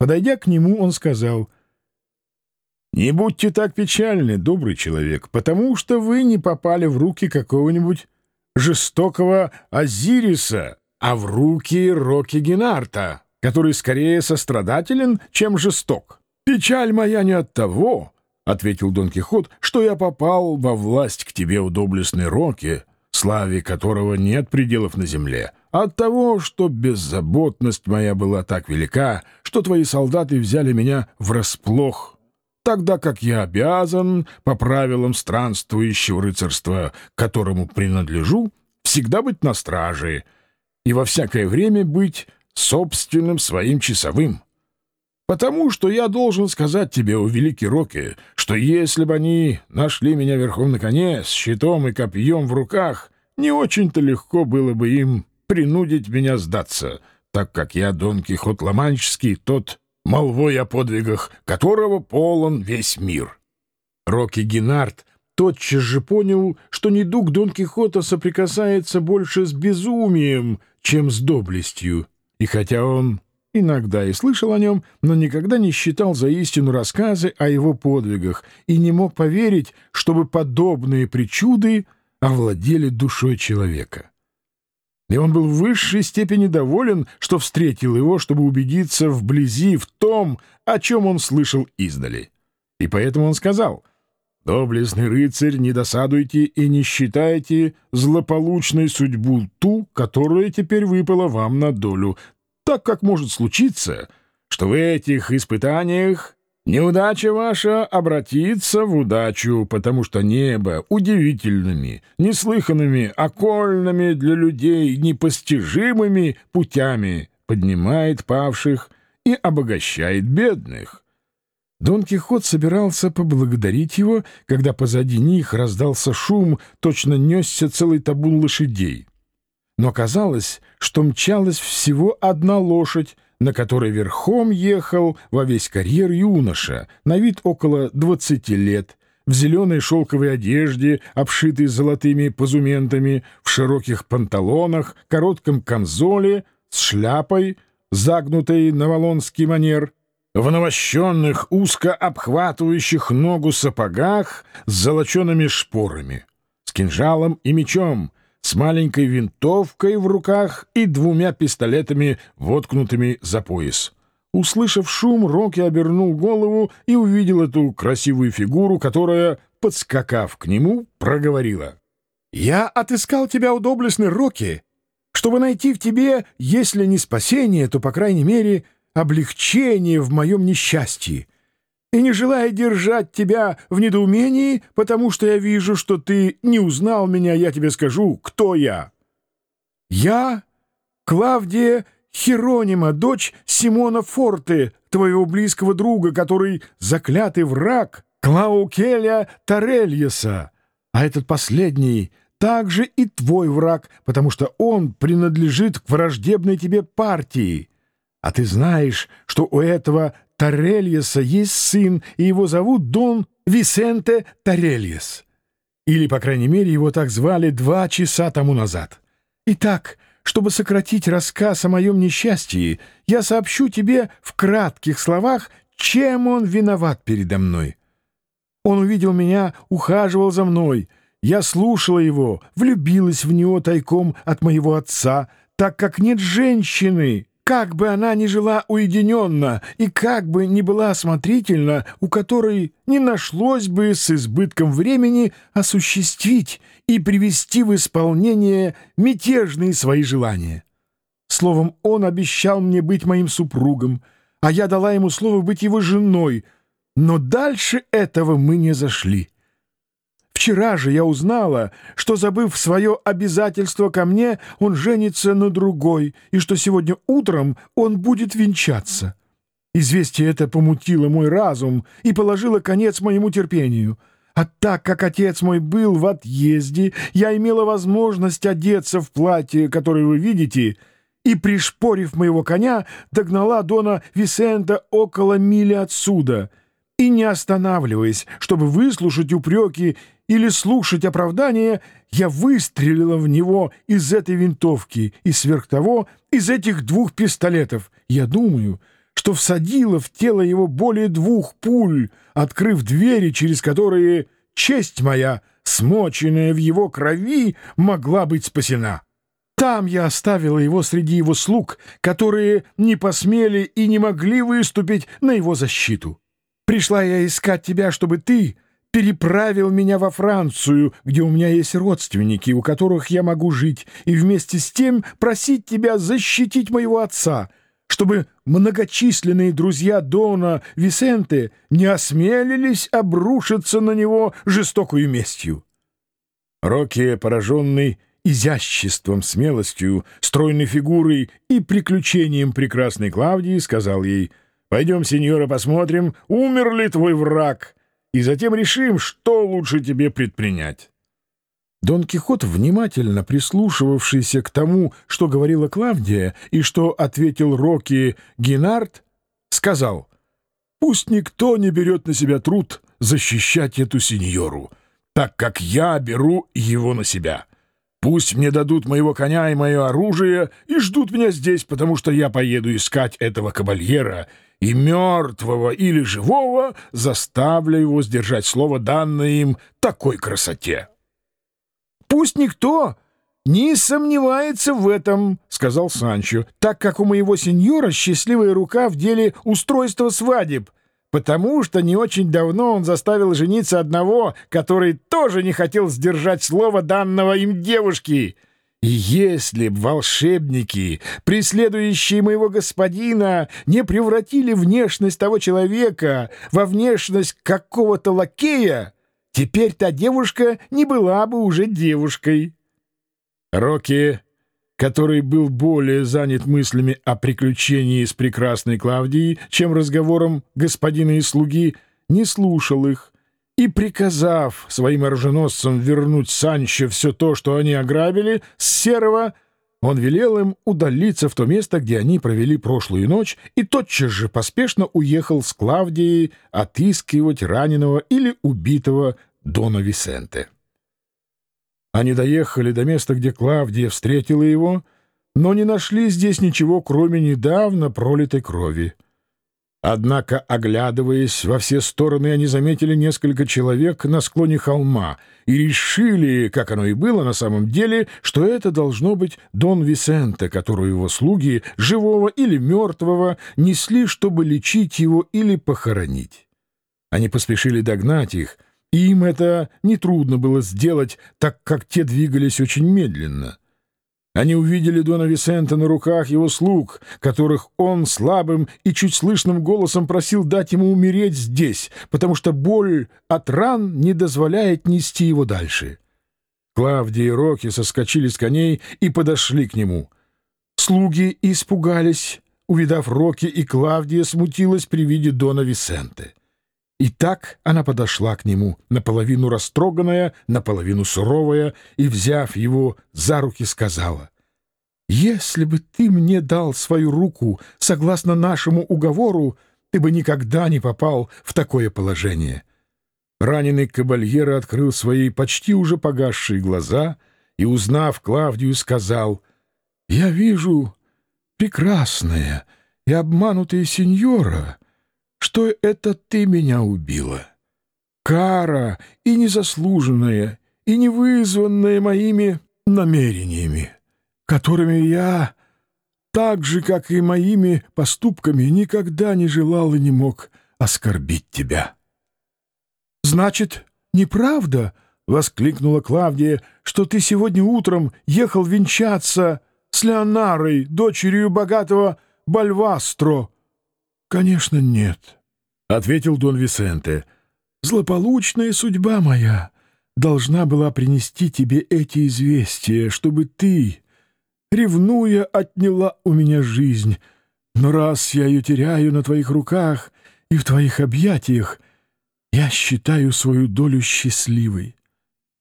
Подойдя к нему, он сказал, «Не будьте так печальны, добрый человек, потому что вы не попали в руки какого-нибудь жестокого Азириса, а в руки Роки Генарта, который скорее сострадателен, чем жесток. Печаль моя не от того, — ответил Дон Кихот, — что я попал во власть к тебе, у доблестной Роки, славе которого нет пределов на земле, от того, что беззаботность моя была так велика, что твои солдаты взяли меня врасплох, тогда как я обязан, по правилам странствующего рыцарства, которому принадлежу, всегда быть на страже и во всякое время быть собственным своим часовым. Потому что я должен сказать тебе, о великий Роки, что если бы они нашли меня верхом на коне, с щитом и копьем в руках, не очень-то легко было бы им принудить меня сдаться, так как я Дон Кихот Ломанческий, тот, молвой о подвигах которого полон весь мир. Рокки Геннард тотчас же понял, что недуг Дон Кихота соприкасается больше с безумием, чем с доблестью, и хотя он Иногда и слышал о нем, но никогда не считал за истину рассказы о его подвигах и не мог поверить, чтобы подобные причуды овладели душой человека. И он был в высшей степени доволен, что встретил его, чтобы убедиться вблизи в том, о чем он слышал издали. И поэтому он сказал, «Доблестный рыцарь, не досадуйте и не считайте злополучной судьбу ту, которая теперь выпала вам на долю, так как может случиться, что в этих испытаниях неудача ваша обратится в удачу, потому что небо удивительными, неслыханными, окольными для людей непостижимыми путями поднимает павших и обогащает бедных. Дон Кихот собирался поблагодарить его, когда позади них раздался шум, точно несся целый табун лошадей но казалось, что мчалась всего одна лошадь, на которой верхом ехал во весь карьер юноша, на вид около двадцати лет, в зеленой шелковой одежде, обшитой золотыми позументами, в широких панталонах, коротком камзоле, с шляпой, загнутой на валонский манер, в навощенных, узко обхватывающих ногу сапогах с золочеными шпорами, с кинжалом и мечом, с маленькой винтовкой в руках и двумя пистолетами, воткнутыми за пояс. Услышав шум, Рокки обернул голову и увидел эту красивую фигуру, которая, подскакав к нему, проговорила. «Я отыскал тебя, удоблестный Рокки, чтобы найти в тебе, если не спасение, то, по крайней мере, облегчение в моем несчастье и не желая держать тебя в недоумении, потому что я вижу, что ты не узнал меня, я тебе скажу, кто я. Я Клавдия Херонима, дочь Симона Форте, твоего близкого друга, который заклятый враг Клаукеля Тарельеса. А этот последний также и твой враг, потому что он принадлежит к враждебной тебе партии. А ты знаешь, что у этого Тарельеса есть сын, и его зовут Дон Висенте Тарельес. Или, по крайней мере, его так звали два часа тому назад. Итак, чтобы сократить рассказ о моем несчастье, я сообщу тебе в кратких словах, чем он виноват передо мной. Он увидел меня, ухаживал за мной. Я слушала его, влюбилась в него тайком от моего отца, так как нет женщины, как бы она ни жила уединенно и как бы ни была осмотрительна, у которой не нашлось бы с избытком времени осуществить и привести в исполнение мятежные свои желания. Словом, он обещал мне быть моим супругом, а я дала ему слово быть его женой, но дальше этого мы не зашли. Вчера же я узнала, что, забыв свое обязательство ко мне, он женится на другой, и что сегодня утром он будет венчаться. Известие это помутило мой разум и положило конец моему терпению. А так как отец мой был в отъезде, я имела возможность одеться в платье, которое вы видите, и, пришпорив моего коня, догнала Дона Висента около мили отсюда — и, не останавливаясь, чтобы выслушать упреки или слушать оправдания, я выстрелила в него из этой винтовки и сверх того из этих двух пистолетов. Я думаю, что всадила в тело его более двух пуль, открыв двери, через которые честь моя, смоченная в его крови, могла быть спасена. Там я оставила его среди его слуг, которые не посмели и не могли выступить на его защиту. Пришла я искать тебя, чтобы ты переправил меня во Францию, где у меня есть родственники, у которых я могу жить, и вместе с тем просить тебя защитить моего отца, чтобы многочисленные друзья Дона Висенте не осмелились обрушиться на него жестокую местью. Рокки, пораженный изяществом, смелостью, стройной фигурой и приключением прекрасной Клавдии, сказал ей, «Пойдем, сеньора, посмотрим, умер ли твой враг, и затем решим, что лучше тебе предпринять». Дон Кихот, внимательно прислушивавшийся к тому, что говорила Клавдия и что ответил Рокки Генард, сказал, «Пусть никто не берет на себя труд защищать эту сеньору, так как я беру его на себя». Пусть мне дадут моего коня и мое оружие и ждут меня здесь, потому что я поеду искать этого кабальера, и мертвого или живого заставлю его сдержать слово, данное им такой красоте. — Пусть никто не сомневается в этом, — сказал Санчо, — так как у моего сеньора счастливая рука в деле устройства свадеб — потому что не очень давно он заставил жениться одного, который тоже не хотел сдержать слово данного им девушки. Если б волшебники, преследующие моего господина, не превратили внешность того человека во внешность какого-то лакея, теперь та девушка не была бы уже девушкой. Рокки который был более занят мыслями о приключении с прекрасной Клавдией, чем разговором господина и слуги, не слушал их, и, приказав своим оруженосцам вернуть Санчо все то, что они ограбили, с серого, он велел им удалиться в то место, где они провели прошлую ночь, и тотчас же поспешно уехал с Клавдией отыскивать раненого или убитого Дона Висенте. Они доехали до места, где Клавдия встретила его, но не нашли здесь ничего, кроме недавно пролитой крови. Однако, оглядываясь во все стороны, они заметили несколько человек на склоне холма и решили, как оно и было на самом деле, что это должно быть Дон Висенте, которого его слуги, живого или мертвого, несли, чтобы лечить его или похоронить. Они поспешили догнать их — им это нетрудно было сделать, так как те двигались очень медленно. Они увидели Дона Висента на руках его слуг, которых он слабым и чуть слышным голосом просил дать ему умереть здесь, потому что боль от ран не дозволяет нести его дальше. Клавдия и Роки соскочили с коней и подошли к нему. Слуги испугались. Увидав Роки и Клавдия, смутилась при виде Дона Висенте. И так она подошла к нему, наполовину растроганная, наполовину суровая, и, взяв его за руки, сказала, «Если бы ты мне дал свою руку согласно нашему уговору, ты бы никогда не попал в такое положение». Раненый кабальера открыл свои почти уже погасшие глаза и, узнав Клавдию, сказал, «Я вижу прекрасная и обманутая сеньора» что это ты меня убила. Кара и незаслуженная, и не вызванная моими намерениями, которыми я, так же, как и моими поступками, никогда не желал и не мог оскорбить тебя. — Значит, неправда, — воскликнула Клавдия, — что ты сегодня утром ехал венчаться с Леонарой, дочерью богатого Бальвастро, — «Конечно, нет», — ответил Дон Висенте. «Злополучная судьба моя должна была принести тебе эти известия, чтобы ты, ревнуя, отняла у меня жизнь. Но раз я ее теряю на твоих руках и в твоих объятиях, я считаю свою долю счастливой.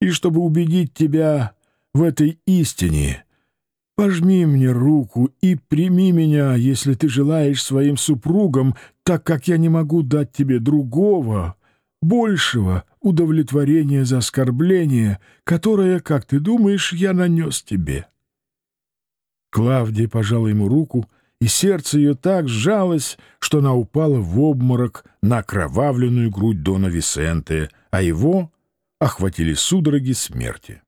И чтобы убедить тебя в этой истине, Пожми мне руку и прими меня, если ты желаешь своим супругам, так как я не могу дать тебе другого, большего удовлетворения за оскорбление, которое, как ты думаешь, я нанес тебе». Клавдия пожала ему руку и сердце ее так сжалось, что она упала в обморок на окровавленную грудь Дона Висенте, а его охватили судороги смерти.